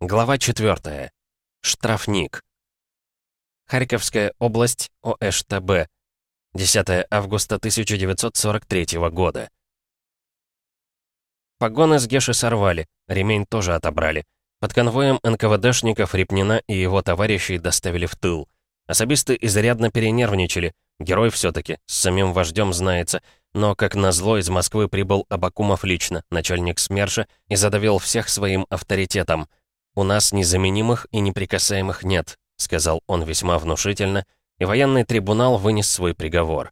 Глава 4. Штрафник. Харьковская область, ОШТБ. 10 августа 1943 года. Погоны с Геши сорвали, ремень тоже отобрали. Под конвоем НКВДшников Репнина и его товарищей доставили в тыл. Особисты изрядно перенервничали. Герой все таки с самим вождем знается. Но, как назло, из Москвы прибыл Абакумов лично, начальник СМЕРШа, и задавил всех своим авторитетом. «У нас незаменимых и неприкасаемых нет», — сказал он весьма внушительно, и военный трибунал вынес свой приговор.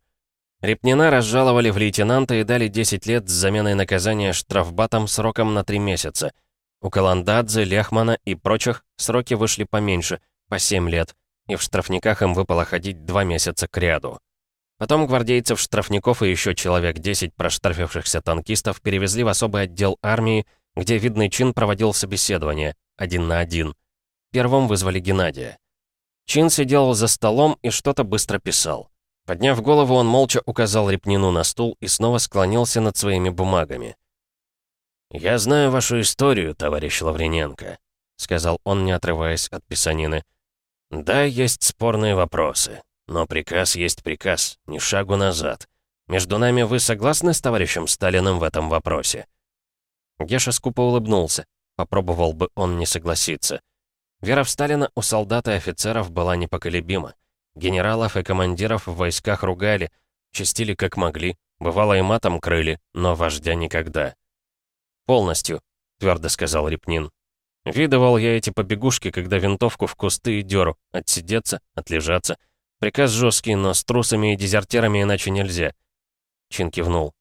Репнина разжаловали в лейтенанта и дали 10 лет с заменой наказания штрафбатом сроком на 3 месяца. У Каландадзе, Лехмана и прочих сроки вышли поменьше, по 7 лет, и в штрафниках им выпало ходить 2 месяца к ряду. Потом гвардейцев, штрафников и еще человек 10 проштрафившихся танкистов перевезли в особый отдел армии, где видный чин проводил собеседование, один на один. Первым вызвали Геннадия. Чин сидел за столом и что-то быстро писал. Подняв голову, он молча указал Репнину на стул и снова склонился над своими бумагами. «Я знаю вашу историю, товарищ Лаврененко», — сказал он, не отрываясь от писанины. «Да, есть спорные вопросы, но приказ есть приказ, ни шагу назад. Между нами вы согласны с товарищем Сталиным в этом вопросе?» Геша скупо улыбнулся. Попробовал бы он не согласиться. Вера в Сталина у солдат и офицеров была непоколебима. Генералов и командиров в войсках ругали, чистили как могли, бывало и матом крыли, но вождя никогда. «Полностью», — твердо сказал Репнин. «Видывал я эти побегушки, когда винтовку в кусты и дёру, отсидеться, отлежаться. Приказ жесткий, но с трусами и дезертирами иначе нельзя». Чин кивнул.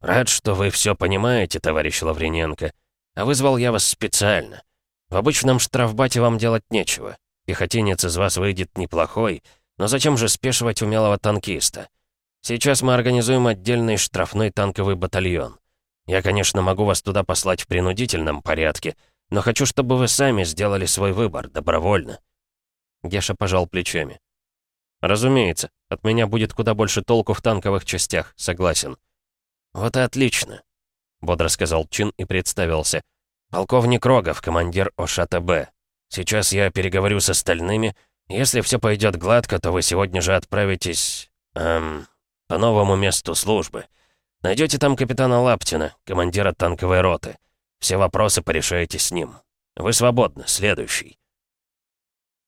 «Рад, что вы все понимаете, товарищ Лаврененко. А вызвал я вас специально. В обычном штрафбате вам делать нечего. Пехотинец из вас выйдет неплохой, но зачем же спешивать умелого танкиста? Сейчас мы организуем отдельный штрафной танковый батальон. Я, конечно, могу вас туда послать в принудительном порядке, но хочу, чтобы вы сами сделали свой выбор, добровольно». Геша пожал плечами. «Разумеется, от меня будет куда больше толку в танковых частях, согласен». «Вот и отлично бодро сказал Чин и представился. «Полковник Рогов, командир ОШТБ. Сейчас я переговорю с остальными. Если все пойдет гладко, то вы сегодня же отправитесь... Эм, по новому месту службы. Найдете там капитана Лаптина, командира танковой роты. Все вопросы порешаете с ним. Вы свободны. Следующий».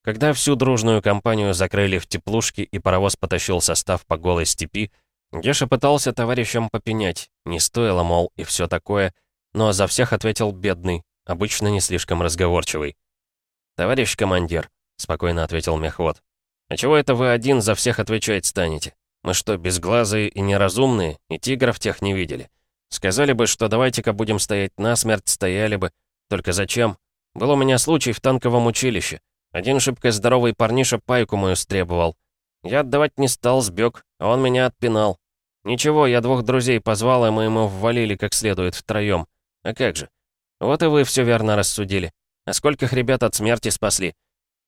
Когда всю дружную компанию закрыли в теплушке и паровоз потащил состав по голой степи, Геша пытался товарищам попенять, не стоило, мол, и все такое, но за всех ответил бедный, обычно не слишком разговорчивый. «Товарищ командир», — спокойно ответил мехвод, «а чего это вы один за всех отвечать станете? Мы что, безглазые и неразумные, и тигров тех не видели? Сказали бы, что давайте-ка будем стоять насмерть, стояли бы. Только зачем? Был у меня случай в танковом училище. Один шибко здоровый парниша пайку мою стребовал. Я отдавать не стал, сбег, а он меня отпинал. «Ничего, я двух друзей позвал, и мы ему ввалили как следует втроем. А как же? Вот и вы все верно рассудили. А скольких ребят от смерти спасли?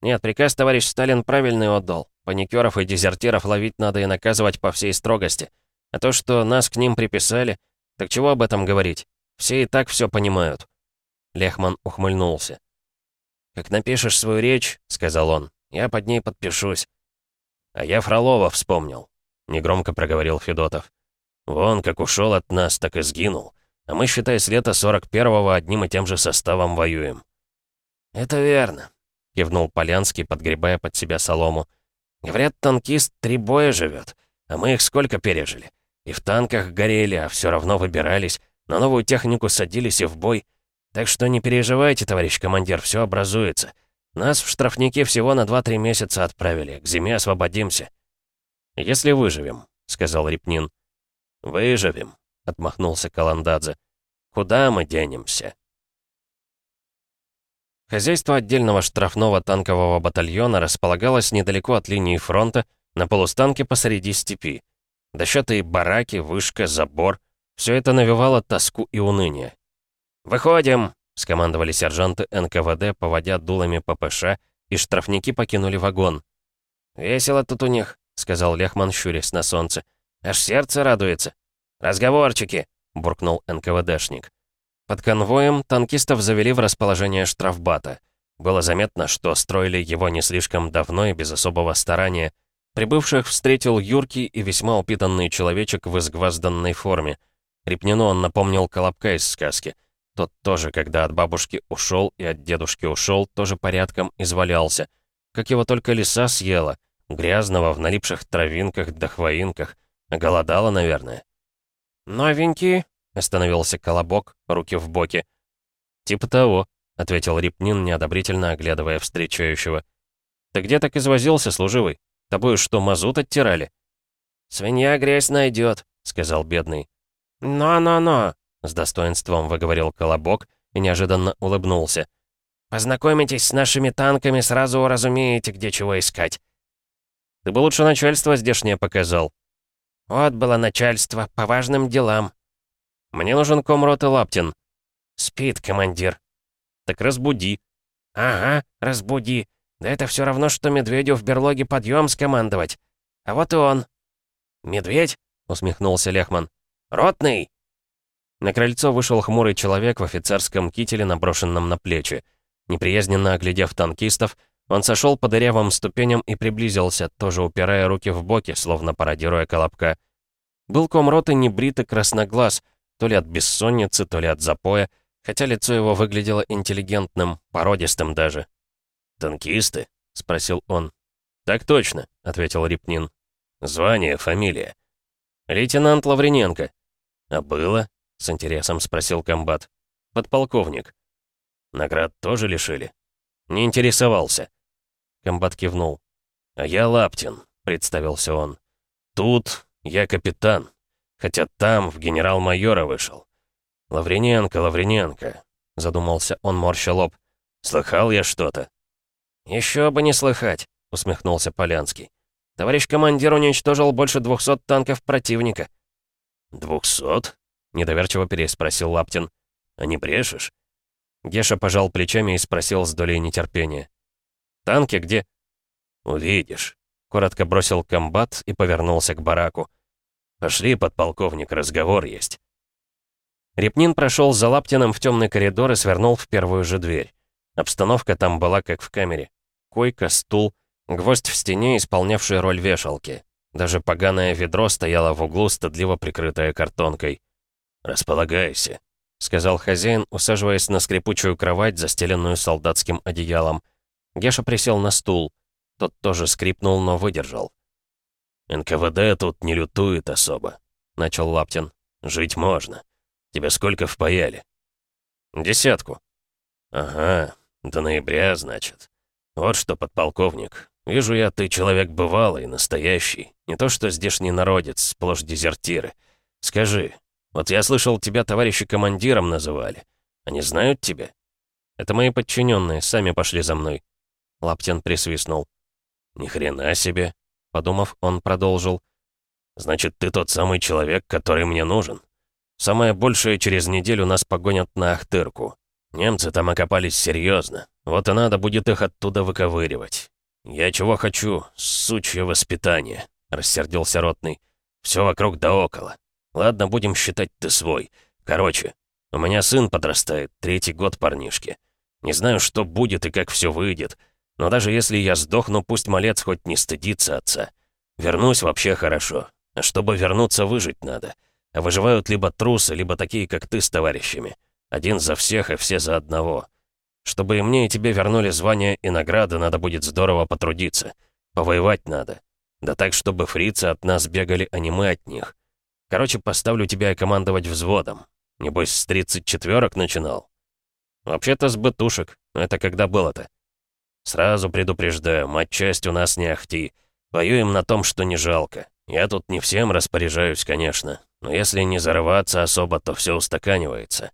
Нет, приказ товарищ Сталин правильный отдал. Паникеров и дезертиров ловить надо и наказывать по всей строгости. А то, что нас к ним приписали, так чего об этом говорить? Все и так все понимают». Лехман ухмыльнулся. «Как напишешь свою речь, — сказал он, — я под ней подпишусь». «А я Фролова вспомнил. — негромко проговорил Федотов. «Вон, как ушел от нас, так и сгинул. А мы, считай, с лета 41-го одним и тем же составом воюем». «Это верно», — кивнул Полянский, подгребая под себя солому. «Говорят, танкист три боя живет, а мы их сколько пережили. И в танках горели, а все равно выбирались, на новую технику садились и в бой. Так что не переживайте, товарищ командир, все образуется. Нас в штрафники всего на 2-3 месяца отправили, к зиме освободимся». «Если выживем», — сказал Репнин. «Выживем», — отмахнулся Каландадзе. «Куда мы денемся?» Хозяйство отдельного штрафного танкового батальона располагалось недалеко от линии фронта, на полустанке посреди степи. Дощатые бараки, вышка, забор — все это навевало тоску и уныние. «Выходим!» — скомандовали сержанты НКВД, поводя дулами ППШ, и штрафники покинули вагон. «Весело тут у них», — сказал Лехман, щурясь на солнце. «Аж сердце радуется». «Разговорчики», — буркнул НКВДшник. Под конвоем танкистов завели в расположение штрафбата. Было заметно, что строили его не слишком давно и без особого старания. Прибывших встретил юркий и весьма упитанный человечек в изгвазданной форме. Репнину он напомнил Колобка из сказки. Тот тоже, когда от бабушки ушел и от дедушки ушел, тоже порядком извалялся. Как его только лиса съела. Грязного, в налипших травинках да хвоинках. Голодала, наверное. «Новенький?» — остановился Колобок, руки в боки. «Типа того», — ответил Репнин, неодобрительно оглядывая встречающего. «Ты где так извозился, служивый? Тобой что, мазут оттирали?» «Свинья грязь найдет», — сказал бедный. «Но-но-но», — с достоинством выговорил Колобок и неожиданно улыбнулся. «Познакомитесь с нашими танками, сразу уразумеете, где чего искать». «Ты бы лучше начальство здешнее показал». «Вот было начальство, по важным делам». «Мне нужен комрот и Лаптин». «Спит, командир». «Так разбуди». «Ага, разбуди. Да это все равно, что медведю в берлоге подъем скомандовать. А вот и он». «Медведь?» — усмехнулся Лехман. «Ротный!» На крыльцо вышел хмурый человек в офицерском кителе, наброшенном на плечи. Неприязненно оглядев танкистов, он сошел по дырявым ступеням и приблизился, тоже упирая руки в боки, словно пародируя колобка. Был комроты небрит и красноглаз, то ли от бессонницы, то ли от запоя, хотя лицо его выглядело интеллигентным, породистым даже. «Танкисты?» — спросил он. «Так точно», — ответил Репнин. «Звание, фамилия?» «Лейтенант Лаврененко». «А было?» — с интересом спросил комбат. «Подполковник». «Наград тоже лишили?» «Не интересовался». Комбат кивнул. «А я Лаптин», — представился он. «Тут я капитан, хотя там в генерал-майора вышел. Лаврененко, Лаврененко», — задумался он, морща лоб. «Слыхал я что-то?» «Еще бы не слыхать», — усмехнулся Полянский. «Товарищ командир уничтожил больше двухсот танков противника». «Двухсот?» — недоверчиво переспросил Лаптин. «А не брешешь?» Геша пожал плечами и спросил с долей нетерпения. «Танки где?» «Увидишь», — коротко бросил комбат и повернулся к бараку. «Пошли, подполковник, разговор есть». Репнин прошел за Лаптиным в темный коридор и свернул в первую же дверь. Обстановка там была как в камере. Койка, стул, гвоздь в стене, исполнявший роль вешалки. Даже поганое ведро стояло в углу, стыдливо прикрытое картонкой. «Располагайся», — сказал хозяин, усаживаясь на скрипучую кровать, застеленную солдатским одеялом. Геша присел на стул. Тот тоже скрипнул, но выдержал. «НКВД тут не лютует особо», — начал Лаптин. «Жить можно. Тебя сколько впаяли?» «Десятку». «Ага, до ноября, значит. Вот что, подполковник. Вижу я, ты человек бывалый, настоящий. Не то что здешний народец, сплошь дезертиры. Скажи, вот я слышал, тебя товарищи командиром называли. Они знают тебя?» «Это мои подчиненные, сами пошли за мной». Лаптин присвистнул. «Ни хрена себе!» Подумав, он продолжил. «Значит, ты тот самый человек, который мне нужен. Самое большее через неделю нас погонят на Ахтырку. Немцы там окопались серьезно. Вот и надо будет их оттуда выковыривать. Я чего хочу? Сучье воспитание», — рассердился Ротный. «Все вокруг да около. Ладно, будем считать ты свой. Короче, у меня сын подрастает, третий год парнишки. Не знаю, что будет и как все выйдет. Но даже если я сдохну, пусть малец хоть не стыдится отца. Вернусь вообще хорошо. Чтобы вернуться, выжить надо. А выживают либо трусы, либо такие, как ты с товарищами. Один за всех и все за одного. Чтобы и мне, и тебе вернули звания и награды, надо будет здорово потрудиться. Повоевать надо. Да так, чтобы фрицы от нас бегали, а не мы от них. Короче, поставлю тебя командовать взводом. Небось, с 34-ок начинал? Вообще-то с бытушек. Это когда было-то? Сразу предупреждаю, мать-часть у нас не ахти. Воюем на том, что не жалко. Я тут не всем распоряжаюсь, конечно. Но если не зарываться особо, то все устаканивается.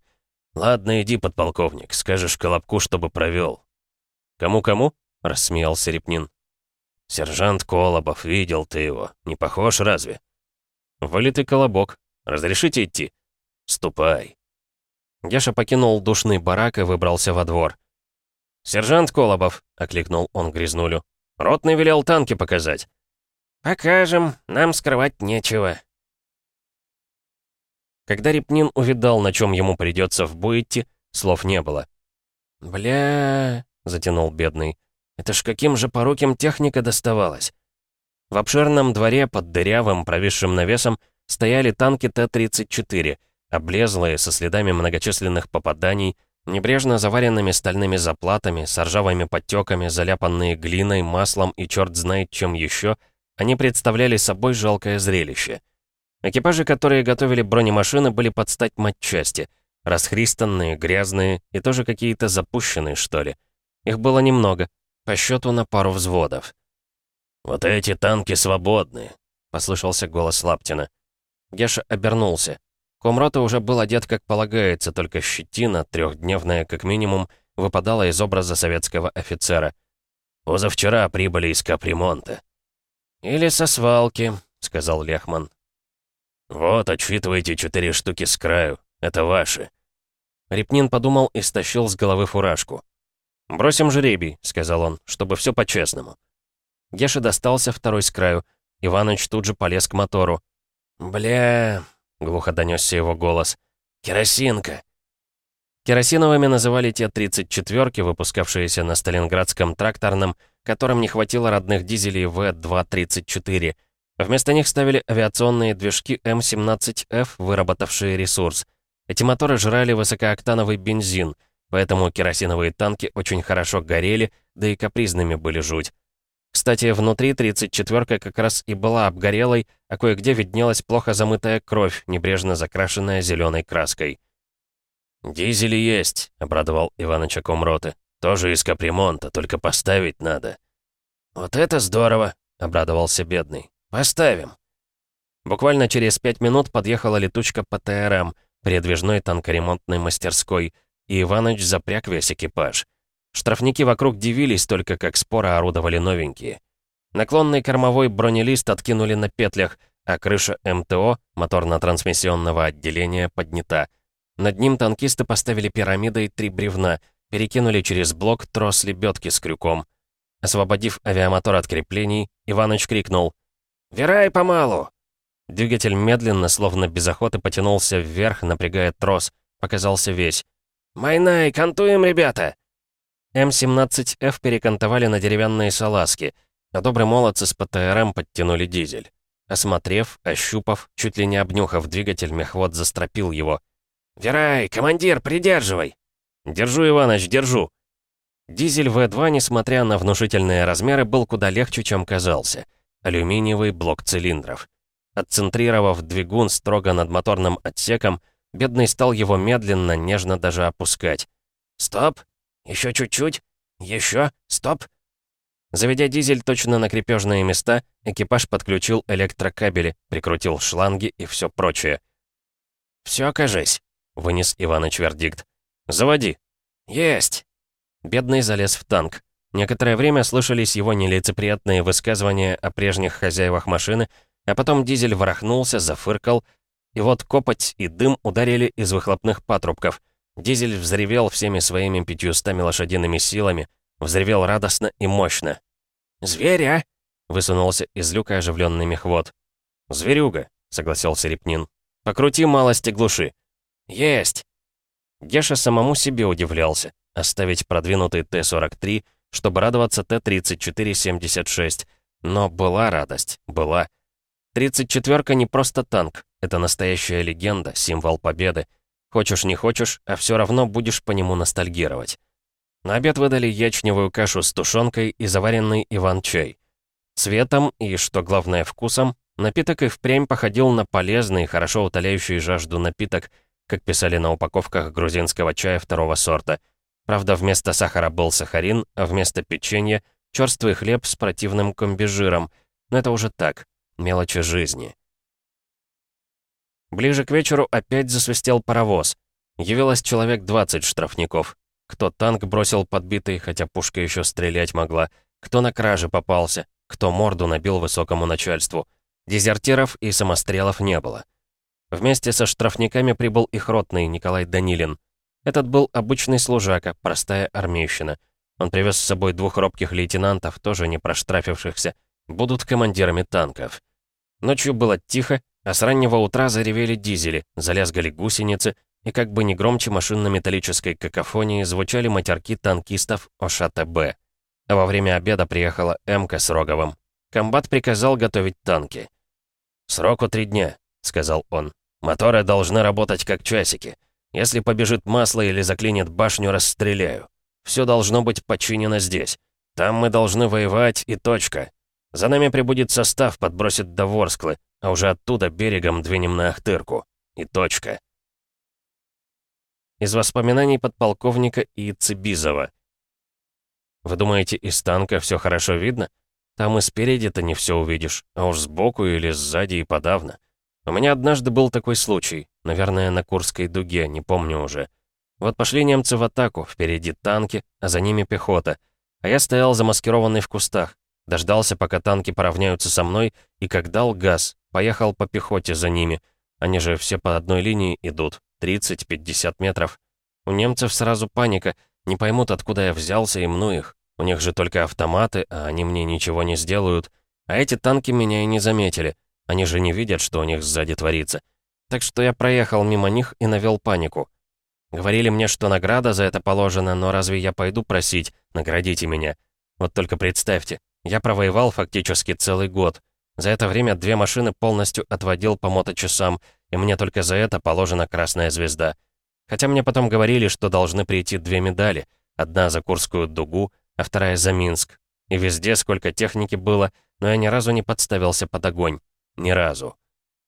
Ладно, иди, подполковник, скажешь Колобку, чтобы провел. Кому-кому? Рассмеялся Репнин. Сержант Колобов, видел ты его. Не похож разве? Вылитый колобок. Разрешите идти? Ступай. Геша покинул душный барак и выбрался во двор. «Сержант Колобов», — окликнул он Грязнулю. «Ротный велел танки показать». «Покажем, нам скрывать нечего». Когда Репнин увидал, на чем ему придется в бой слов не было. «Бля...» — затянул бедный. «Это ж каким же поруким техника доставалась?» В обширном дворе под дырявым, провисшим навесом стояли танки Т-34, облезлые, со следами многочисленных попаданий, небрежно заваренными стальными заплатами, с ржавыми подтеками, заляпанные глиной, маслом и черт знает чем еще, они представляли собой жалкое зрелище. Экипажи, которые готовили бронемашины, были под стать матчасти, расхристанные, грязные и тоже какие-то запущенные, что ли. Их было немного, по счету на пару взводов. «Вот эти танки свободны», — послышался голос Лаптина. Геша обернулся. Комрота уже был одет как полагается, только щетина, трехдневная как минимум, выпадала из образа советского офицера. «Позавчера прибыли из капремонта». «Или со свалки», — сказал Лехман. «Вот, отсчитывайте четыре штуки с краю. Это ваши». Репнин подумал и стащил с головы фуражку. «Бросим жребий», — сказал он, — «чтобы все по-честному». Геша достался второй с краю. Иваныч тут же полез к мотору. «Бля...» — глухо донесся его голос. «Керосинка!» Керосиновыми называли те 34-ки, выпускавшиеся на Сталинградском тракторном, которым не хватило родных дизелей В-234. Вместо них ставили авиационные движки М-17Ф, выработавшие ресурс. Эти моторы жрали высокооктановый бензин, поэтому керосиновые танки очень хорошо горели, да и капризными были жуть. Кстати, внутри 34-ка как раз и была обгорелой, а кое-где виднелась плохо замытая кровь, небрежно закрашенная зеленой краской. «Дизели есть», — обрадовал Иваныч комроты. «Тоже из капремонта, только поставить надо». «Вот это здорово», — обрадовался бедный. «Поставим». Буквально через пять минут подъехала летучка по ТРМ, передвижной танкоремонтной мастерской, и Иваныч запряг весь экипаж. Штрафники вокруг дивились только, как споро орудовали новенькие. Наклонный кормовой бронелист откинули на петлях, а крыша МТО, моторно-трансмиссионного отделения, поднята. Над ним танкисты поставили пирамидой три бревна, перекинули через блок трос лебедки с крюком. Освободив авиамотор от креплений, Иваныч крикнул «Вирай помалу!». Двигатель медленно, словно без охоты, потянулся вверх, напрягая трос. Показался весь. «Майнай, кантуем, ребята!» М-17Ф перекантовали на деревянные салазки, а добрые молодцы с ПТРМ подтянули дизель. Осмотрев, ощупав, чуть ли не обнюхав двигатель, мехвод застропил его. «Вирай, командир, придерживай!» «Держу, Иваныч, держу!» Дизель В2, несмотря на внушительные размеры, был куда легче, чем казался. Алюминиевый блок цилиндров. Отцентрировав двигун строго над моторным отсеком, бедный стал его медленно, нежно даже опускать. «Стоп! Еще чуть-чуть. Еще. Стоп. Заведя дизель точно на крепежные места, экипаж подключил электрокабели, прикрутил шланги и все прочее. «Все, кажись», — вынес Иваныч вердикт. «Заводи». «Есть». Бедный залез в танк. Некоторое время слышались его нелицеприятные высказывания о прежних хозяевах машины, а потом дизель ворохнулся, зафыркал, и вот копоть и дым ударили из выхлопных патрубков — Дизель взревел всеми своими пятьюстами лошадиными силами, взревел радостно и мощно. «Зверь, а?» — высунулся из люка оживленный мехвод. «Зверюга», — согласился Репнин. «Покрути малость и глуши». «Есть!» Геша самому себе удивлялся. Оставить продвинутый Т-43, чтобы радоваться Т-34-76. Но была радость, была. 34-ка не просто танк, это настоящая легенда, символ победы. Хочешь не хочешь, а все равно будешь по нему ностальгировать. На обед выдали ячневую кашу с тушенкой и заваренный иван-чай. Цветом и, что главное, вкусом, напиток и впрямь походил на полезный, хорошо утоляющий жажду напиток, как писали на упаковках грузинского чая второго сорта. Правда, вместо сахара был сахарин, а вместо печенья — черствый хлеб с противным комбижиром. Но это уже так, мелочи жизни. Ближе к вечеру опять засвистел паровоз. Явилось человек 20 штрафников. Кто танк бросил подбитый, хотя пушка еще стрелять могла, кто на краже попался, кто морду набил высокому начальству. Дезертиров и самострелов не было. Вместе со штрафниками прибыл их ротный Николай Данилин. Этот был обычный служака, простая армейщина. Он привез с собой двух робких лейтенантов, тоже не проштрафившихся, будут командирами танков. Ночью было тихо, а с раннего утра заревели дизели, залязгали гусеницы, и как бы не громче машинно-металлической какофонии звучали матерки танкистов ОШАТБ. А во время обеда приехала Эмка с Роговым. Комбат приказал готовить танки. «Сроку три дня», — сказал он. «Моторы должны работать как часики. Если побежит масло или заклинит башню, расстреляю. Все должно быть починено здесь. Там мы должны воевать и точка. За нами прибудет состав, подбросит до Ворсклы, а уже оттуда берегом двинем на Ахтырку. И точка. Из воспоминаний подполковника И. Цибизова. Вы думаете, из танка все хорошо видно? Там и спереди-то не все увидишь, а уж сбоку или сзади и подавно. У меня однажды был такой случай, наверное, на Курской дуге, не помню уже. Вот пошли немцы в атаку, впереди танки, а за ними пехота. А я стоял замаскированный в кустах. Дождался, пока танки поравняются со мной, и как дал газ, поехал по пехоте за ними. Они же все по одной линии идут, 30-50 метров. У немцев сразу паника, не поймут, откуда я взялся, и мну их. У них же только автоматы, а они мне ничего не сделают. А эти танки меня и не заметили. Они же не видят, что у них сзади творится. Так что я проехал мимо них и навел панику. Говорили мне, что награда за это положена, но разве я пойду просить, наградите меня? Вот только представьте, я провоевал фактически целый год. За это время две машины полностью отводил по моточасам, и мне только за это положена красная звезда. Хотя мне потом говорили, что должны прийти две медали. Одна за Курскую дугу, а вторая за Минск. И везде сколько техники было, но я ни разу не подставился под огонь. Ни разу.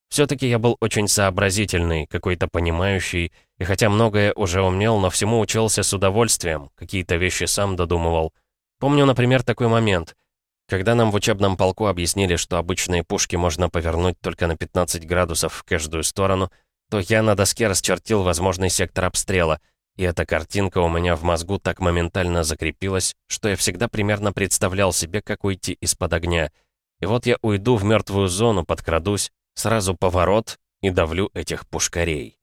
Все-таки я был очень сообразительный, какой-то понимающий, и хотя многое уже умел, но всему учился с удовольствием, какие-то вещи сам додумывал. Помню, например, такой момент. Когда нам в учебном полку объяснили, что обычные пушки можно повернуть только на 15 градусов в каждую сторону, то я на доске расчертил возможный сектор обстрела, и эта картинка у меня в мозгу так моментально закрепилась, что я всегда примерно представлял себе, как уйти из-под огня. И вот я уйду в мертвую зону, подкрадусь, Сразу поворот и давлю этих пушкарей.